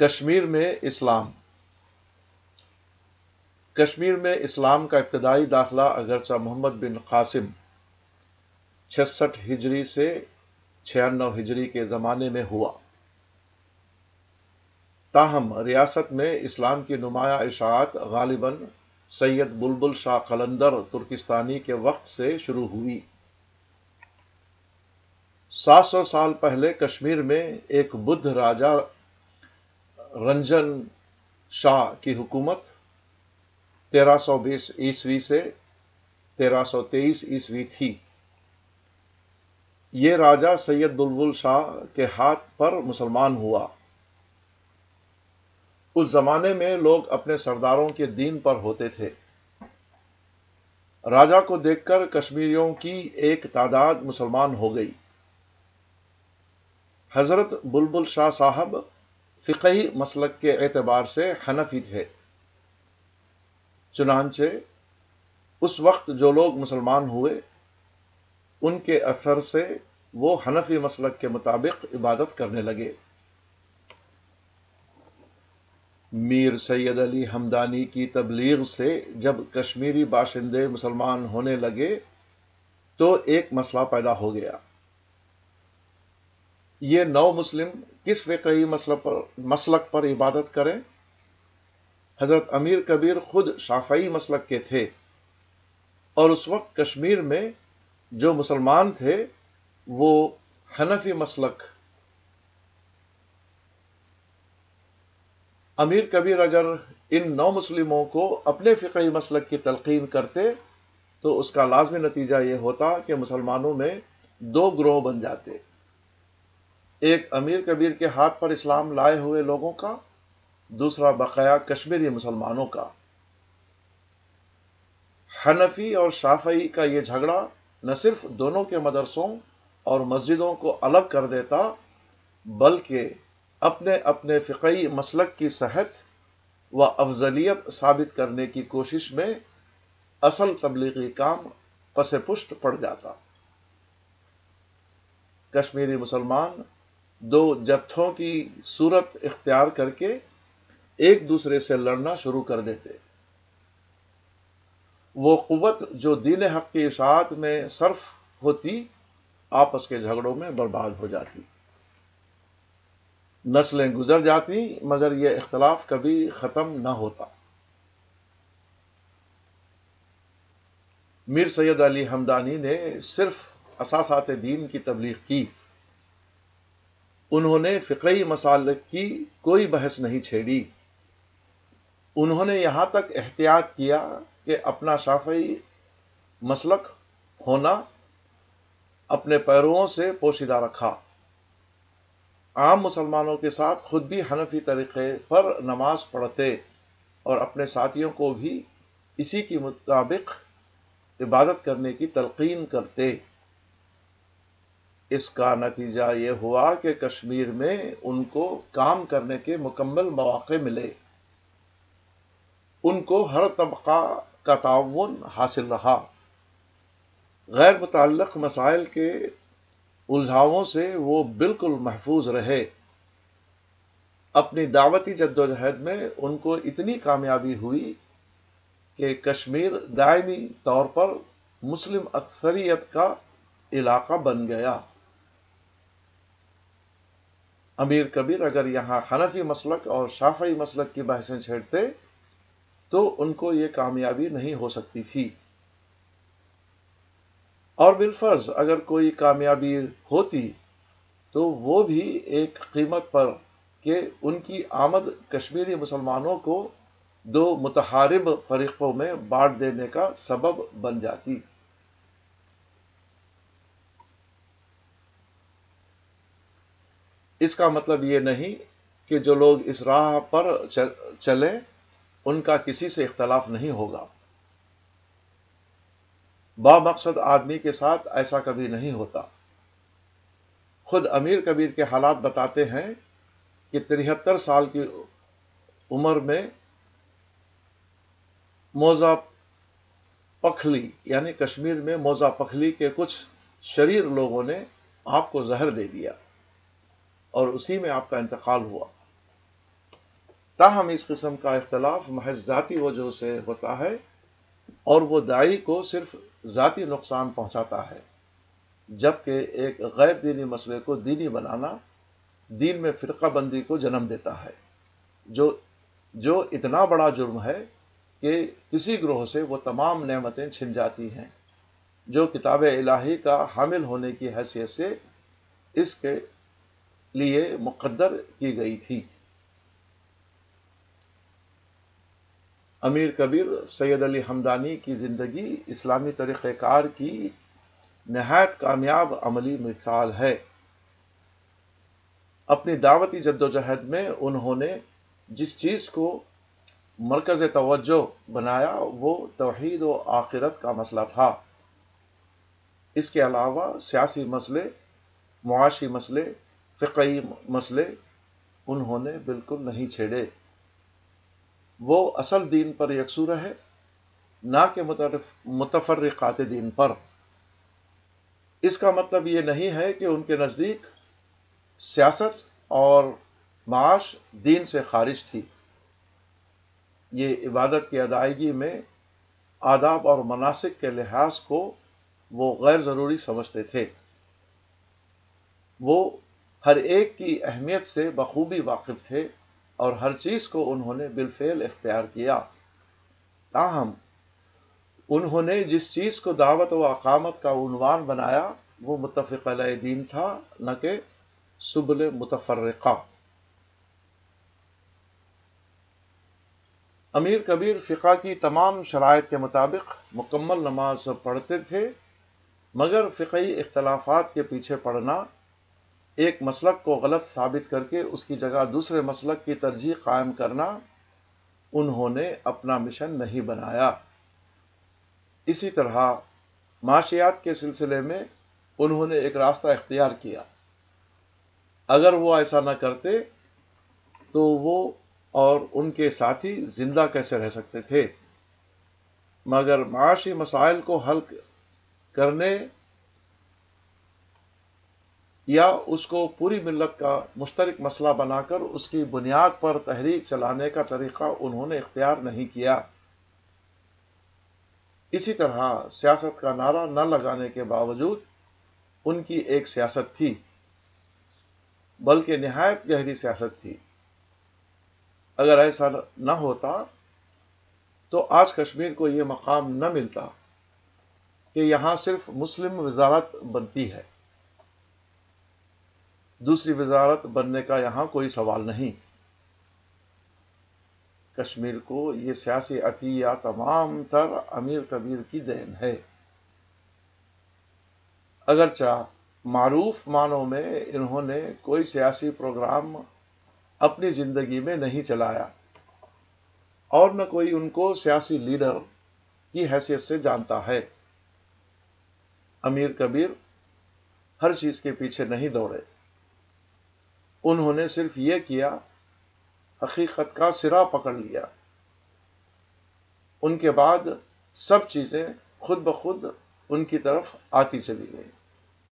کشمیر میں اسلام۔ کشمیر میں اسلام کا ابتدائی داخلہ اگرچہ محمد بن قاسم چھسٹھ ہجری سے چھیانو ہجری کے زمانے میں ہوا۔ تاہم، ریاست میں اسلام کی نمایاں اشاعت غالباً سید بلبل شاہ قلندر ترکستانی کے وقت سے شروع ہوئی۔ سات سو سال پہلے کشمیر میں ایک بدھ راجا رنجن شاہ کی حکومت تیرہ سو بیس عیسوی سے تیرہ سو تیئیس عیسوی تھی۔ یہ راجا سید بلبل شاہ کے ہاتھ پر مسلمان ہوا۔ اس زمانے میں لوگ اپنے سرداروں کے دین پر ہوتے تھے۔ راجا کو دیکھ کر کشمیریوں کی ایک تعداد مسلمان ہو گئی۔ حضرت بلبل شاہ صاحب فقہی مسلک کے اعتبار سے حنفی تھے۔ چنانچہ اس وقت جو لوگ مسلمان ہوئے، ان کے اثر سے وہ حنفی مسلک کے مطابق عبادت کرنے لگے۔ میر سید علی ہمدانی کی تبلیغ سے جب کشمیری باشندے مسلمان ہونے لگے، تو ایک مسئلہ پیدا ہو گیا۔ یہ نو مسلم کس فقہی مسلک پر عبادت کریں؟ حضرت امیر کبیر خود شافعی مسلک کے تھے۔ اور اس وقت کشمیر میں جو مسلمان تھے، وہ حنفی مسلک۔ امیر کبیر اگر ان نو مسلموں کو اپنے فقہی مسلک کی تلقین کرتے، تو اس کا لازمی نتیجہ یہ ہوتا کہ مسلمانوں میں دو گروہ بن جاتے۔ ایک امیر کبیر کے ہاتھ پر اسلام لائے ہوئے لوگوں کا، دوسرا بقایا کشمیری مسلمانوں کا۔ حنفی اور شافعی کا یہ جھگڑا نہ صرف دونوں کے مدرسوں اور مسجدوں کو الگ کر دیتا، بلکہ اپنے اپنے فقی مسلک کی صحت و افضلیت ثابت کرنے کی کوشش میں اصل تبلیغی کام پس پشت پڑ جاتا۔ کشمیری مسلمان دو جتھوں کی صورت اختیار کر کے ایک دوسرے سے لڑنا شروع کر دیتے۔ وہ قوت جو دین حق کی اشاعت میں صرف ہوتی، آپس کے جھگڑوں میں برباد ہو جاتی۔ نسلیں گزر جاتی، مگر یہ اختلاف کبھی ختم نہ ہوتا۔ میر سید علی ہمدانی نے صرف اساسات دین کی تبلیغ کی۔ انہوں نے فقہی مسالک کی کوئی بحث نہیں چھیڑی۔ انہوں نے یہاں تک احتیاط کیا کہ اپنا شافعی مسلک ہونا اپنے پیرووں سے پوشیدہ رکھا۔ عام مسلمانوں کے ساتھ خود بھی حنفی طریقے پر نماز پڑھتے اور اپنے ساتھیوں کو بھی اسی کے مطابق عبادت کرنے کی تلقین کرتے۔ اس کا نتیجہ یہ ہوا کہ کشمیر میں ان کو کام کرنے کے مکمل مواقع ملے۔ ان کو ہر طبقہ کا تعاون حاصل رہا۔ غیر متعلق مسائل کے الجھاؤں سے وہ بالکل محفوظ رہے۔ اپنی دعوتی جدوجہد میں ان کو اتنی کامیابی ہوئی کہ کشمیر دائمی طور پر مسلم اکثریت کا علاقہ بن گیا۔ امیر کبیر اگر یہاں حنفی مسلک اور شافعی مسلک کی بحثیں چھیڑتے تو ان کو یہ کامیابی نہیں ہو سکتی تھی۔ اور بالفرض اگر کوئی کامیابی ہوتی تو وہ بھی ایک قیمت پر کہ ان کی آمد کشمیری مسلمانوں کو دو متحارب فریقوں میں بانٹ دینے کا سبب بن جاتی۔ اس کا مطلب یہ نہیں کہ جو لوگ اس راہ پر چلیں، ان کا کسی سے اختلاف نہیں ہوگا۔ با مقصد آدمی کے ساتھ ایسا کبھی نہیں ہوتا۔ خود امیر کبیر کے حالات بتاتے ہیں کہ ترہتر سال کی عمر میں موزا پکھلی یعنی کشمیر میں موزا پکھلی کے کچھ شریر لوگوں نے آپ کو زہر دے دیا۔ اور اسی میں آپ کا انتقال ہوا۔ تاہم اس قسم کا اختلاف محض ذاتی وجہ سے ہوتا ہے اور وہ دائی کو صرف ذاتی نقصان پہنچاتا ہے، جبکہ ایک غیر دینی مسئلے کو دینی بنانا دین میں فرقہ بندی کو جنم دیتا ہے، جو جو اتنا بڑا جرم ہے کہ کسی گروہ سے وہ تمام نعمتیں چھن جاتی ہیں، جو کتاب الہی کا حامل ہونے کی حیثیت سے اس کے لیے مقدر کی گئی تھی۔ امیر کبیر سید علی حمدانی کی زندگی اسلامی طریقہ کار کی نہایت کامیاب عملی مثال ہے۔ اپنی دعوتی جد و جہد میں انہوں نے جس چیز کو مرکز توجہ بنایا وہ توحید و آخرت کا مسئلہ تھا۔ اس کے علاوہ سیاسی مسئلے، معاشی مسئلے فقعی مسئلے انہوں نے بالکل نہیں چھیڑے۔ وہ اصل دین پر یکسو رہے نہ کہ متفرقات دین پر۔ اس کا مطلب یہ نہیں ہے کہ ان کے نزدیک سیاست اور معاش دین سے خارج تھی۔ یہ عبادت کی ادائیگی میں آداب اور مناسب کے لحاظ کو وہ غیر ضروری سمجھتے تھے۔ وہ ہر ایک کی اہمیت سے بخوبی واقف تھے اور ہر چیز کو انہوں نے بالفعل اختیار کیا۔ تاہم، انہوں نے جس چیز کو دعوت و اقامت کا عنوان بنایا، وہ متفق علیہ دین تھا، نہ کہ سبل متفرقہ۔ امیر کبیر فقہ کی تمام شرائط کے مطابق مکمل نماز پڑھتے تھے، مگر فقہی اختلافات کے پیچھے پڑنا ایک مسلک کو غلط ثابت کر کے اس کی جگہ دوسرے مسلک کی ترجیح قائم کرنا انہوں نے اپنا مشن نہیں بنایا۔ اسی طرح معاشیات کے سلسلے میں انہوں نے ایک راستہ اختیار کیا۔ اگر وہ ایسا نہ کرتے تو وہ اور ان کے ساتھی زندہ کیسے رہ سکتے تھے؟ مگر معاشی مسائل کو حل کرنے یا اس کو پوری ملت کا مشترک مسئلہ بنا کر اس کی بنیاد پر تحریک چلانے کا طریقہ انہوں نے اختیار نہیں کیا۔ اسی طرح سیاست کا نعرہ نہ لگانے کے باوجود ان کی ایک سیاست تھی، بلکہ نہایت گہری سیاست تھی۔ اگر ایسا نہ ہوتا تو آج کشمیر کو یہ مقام نہ ملتا کہ یہاں صرف مسلم وزارت بنتی ہے۔ دوسری وزارت بننے کا یہاں کوئی سوال نہیں۔ کشمیر کو یہ سیاسی عطیہ تمام تر امیر کبیر کی دین ہے۔ اگرچہ معروف معنوں میں انہوں نے کوئی سیاسی پروگرام اپنی زندگی میں نہیں چلایا، اور نہ کوئی ان کو سیاسی لیڈر کی حیثیت سے جانتا ہے۔ امیر کبیر ہر چیز کے پیچھے نہیں دوڑے۔ انہوں نے صرف یہ کیا، حقیقت کا سرا پکڑ لیا۔ ان کے بعد سب چیزیں خود بخود ان کی طرف آتی چلی گئی